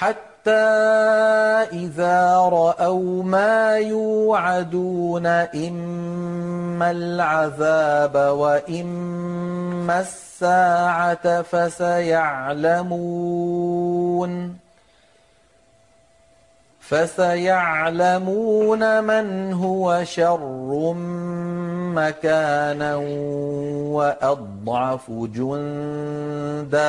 حَتَّىٰ إِذَا رَأَوْا مَا يُوعَدُونَ إِمَّا الْعَذَابَ وَإِمَّا السَّاعَةَ فَسَيَعْلَمُونَ فسيعلمون مَنْ هُوَ شَرٌّ مَّكَانًا وَأَضْعَفُ جُندًا